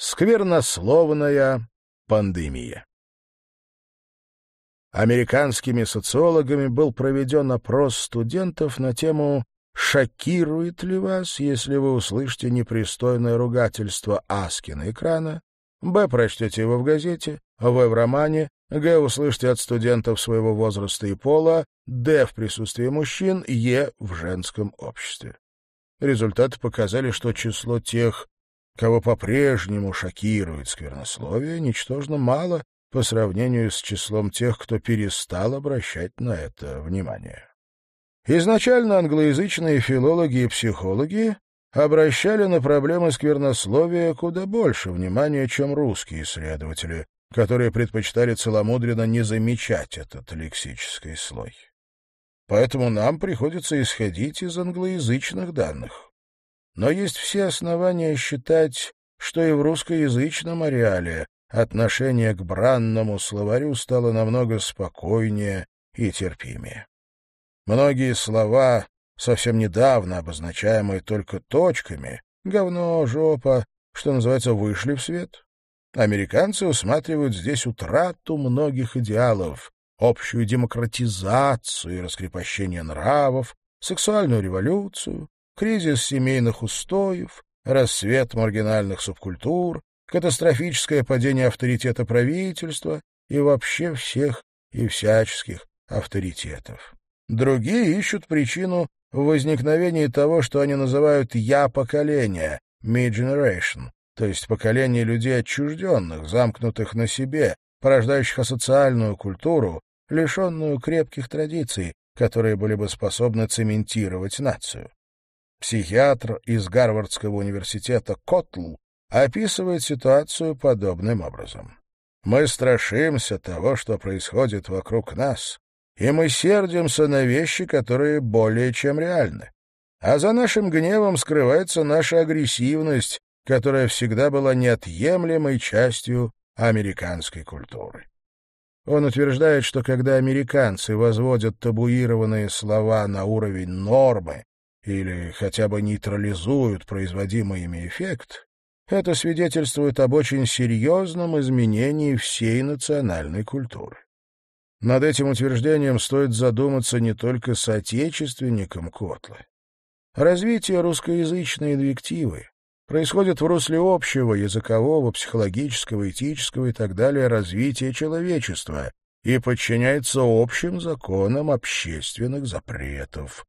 Сквернословная пандемия. Американскими социологами был проведен опрос студентов на тему «Шокирует ли вас, если вы услышите непристойное ругательство Аски на экрана?» Б. Прочтете его в газете, В. В романе, Г. Услышите от студентов своего возраста и пола, Д. В присутствии мужчин, Е. В женском обществе. Результаты показали, что число тех, кого по-прежнему шокирует сквернословие, ничтожно мало по сравнению с числом тех, кто перестал обращать на это внимание. Изначально англоязычные филологи и психологи обращали на проблемы сквернословия куда больше внимания, чем русские исследователи, которые предпочитали целомудренно не замечать этот лексический слой. Поэтому нам приходится исходить из англоязычных данных. Но есть все основания считать, что и в русскоязычном ареале отношение к бранному словарю стало намного спокойнее и терпимее. Многие слова, совсем недавно обозначаемые только точками, говно, жопа, что называется, вышли в свет. Американцы усматривают здесь утрату многих идеалов, общую демократизацию и раскрепощение нравов, сексуальную революцию, кризис семейных устоев, рассвет маргинальных субкультур, катастрофическое падение авторитета правительства и вообще всех и всяческих авторитетов. Другие ищут причину в возникновении того, что они называют «я-поколение» — «me-generation», то есть поколение людей отчужденных, замкнутых на себе, порождающих асоциальную культуру, лишенную крепких традиций, которые были бы способны цементировать нацию. Психиатр из Гарвардского университета Котл описывает ситуацию подобным образом. «Мы страшимся того, что происходит вокруг нас, и мы сердимся на вещи, которые более чем реальны. А за нашим гневом скрывается наша агрессивность, которая всегда была неотъемлемой частью американской культуры. Он утверждает, что когда американцы возводят табуированные слова на уровень нормы или хотя бы нейтрализуют производимый ими эффект, это свидетельствует об очень серьезном изменении всей национальной культуры. Над этим утверждением стоит задуматься не только соотечественникам Котла. Развитие русскоязычной инвективы происходит в русле общего языкового, психологического, этического и так далее развития человечества и подчиняется общим законам общественных запретов.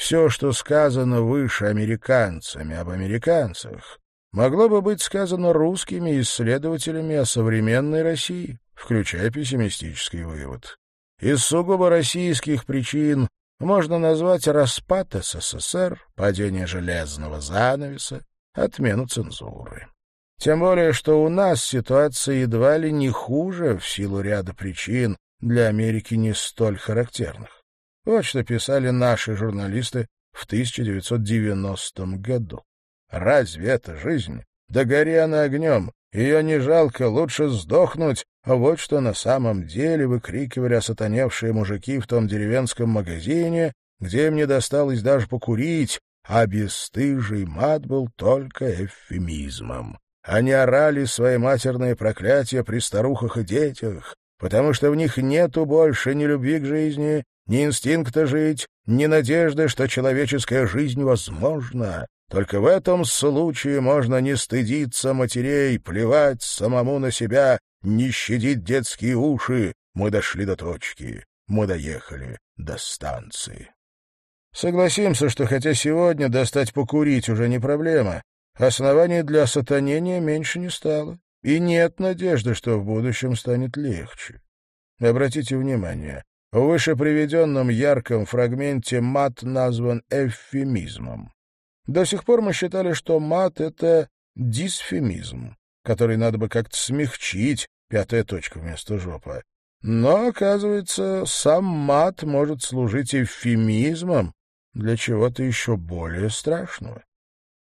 Все, что сказано выше американцами об американцах, могло бы быть сказано русскими исследователями о современной России, включая пессимистический вывод. Из сугубо российских причин можно назвать распад СССР, падение железного занавеса, отмену цензуры. Тем более, что у нас ситуация едва ли не хуже в силу ряда причин, для Америки не столь характерных. Вот что писали наши журналисты в 1990 году. Разве это жизнь? Да гори она огнем. Ее не жалко, лучше сдохнуть. А вот что на самом деле выкрикивали осатаневшие мужики в том деревенском магазине, где им не досталось даже покурить, а бесстыжий мат был только эвфемизмом. Они орали свои матерные проклятия при старухах и детях, потому что в них нету больше ни любви к жизни, ни инстинкта жить, ни надежды, что человеческая жизнь возможна. Только в этом случае можно не стыдиться матерей, плевать самому на себя, не щадить детские уши. Мы дошли до точки, мы доехали до станции. Согласимся, что хотя сегодня достать покурить уже не проблема, оснований для сатанения меньше не стало, и нет надежды, что в будущем станет легче. Обратите внимание, в выше приведенном ярком фрагменте мат назван эвфемизмом. До сих пор мы считали, что мат — это дисфемизм, который надо бы как-то смягчить, пятая точка вместо жопа. Но, оказывается, сам мат может служить эвфемизмом для чего-то еще более страшного.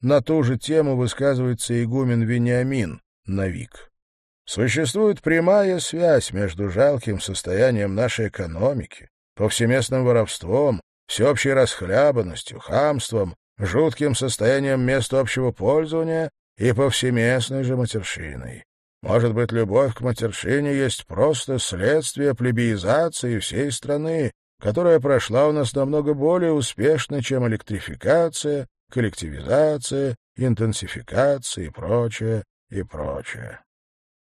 На ту же тему высказывается игумен Вениамин, Навик. Существует прямая связь между жалким состоянием нашей экономики, повсеместным воровством, всеобщей расхлябанностью, хамством, жутким состоянием мест общего пользования и повсеместной же матершиной. Может быть, любовь к матершине есть просто следствие плебеизации всей страны, которая прошла у нас намного более успешно, чем электрификация, коллективизация, интенсификация и прочее, и прочее.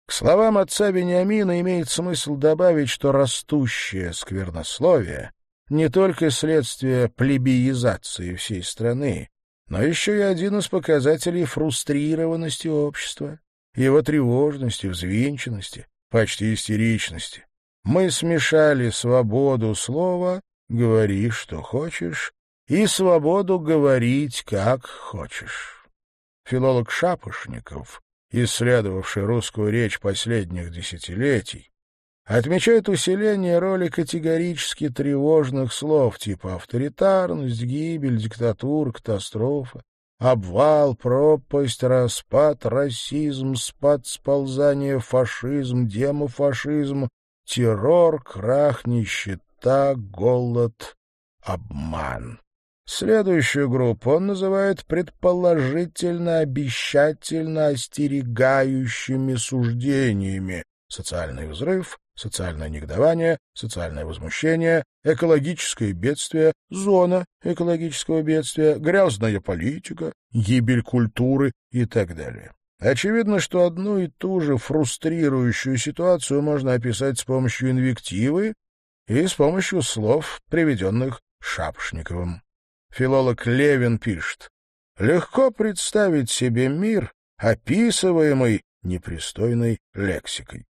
К словам отца Вениамина имеет смысл добавить, что растущее сквернословие не только следствие плебеизации всей страны, но еще и один из показателей фрустрированности общества, его тревожности, взвинченности, почти истеричности. Мы смешали свободу слова «говори, что хочешь» и свободу говорить, как хочешь. Филолог Шапошников, исследовавший русскую речь последних десятилетий, отмечает усиление роли категорически тревожных слов типа авторитарность, гибель, диктатура, катастрофа, обвал, пропасть, распад, расизм, спад, сползание, фашизм, демофашизм, террор, крах, нищета, голод, обман. Следующую группу он называет предположительно, обещательно остерегающими суждениями. Социальный взрыв, социальное негодование, социальное возмущение, экологическое бедствие, зона экологического бедствия, грязная политика, гибель культуры и так далее. Очевидно, что одну и ту же фрустрирующую ситуацию можно описать с помощью инвективы и с помощью слов, приведенных Шапошниковым. Филолог Левин пишет, «Легко представить себе мир, описываемый непристойной лексикой.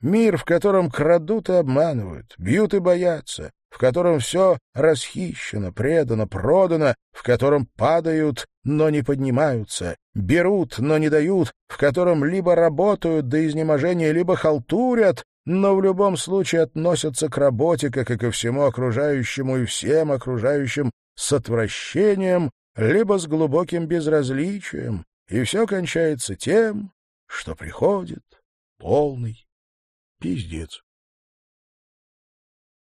Мир, в котором крадут и обманывают, бьют и боятся, в котором все расхищено, предано, продано, в котором падают, но не поднимаются, берут, но не дают, в котором либо работают до изнеможения, либо халтурят, но в любом случае относятся к работе, как и ко всему окружающему и всем окружающим, с отвращением, либо с глубоким безразличием, и все кончается тем, что приходит полный пиздец.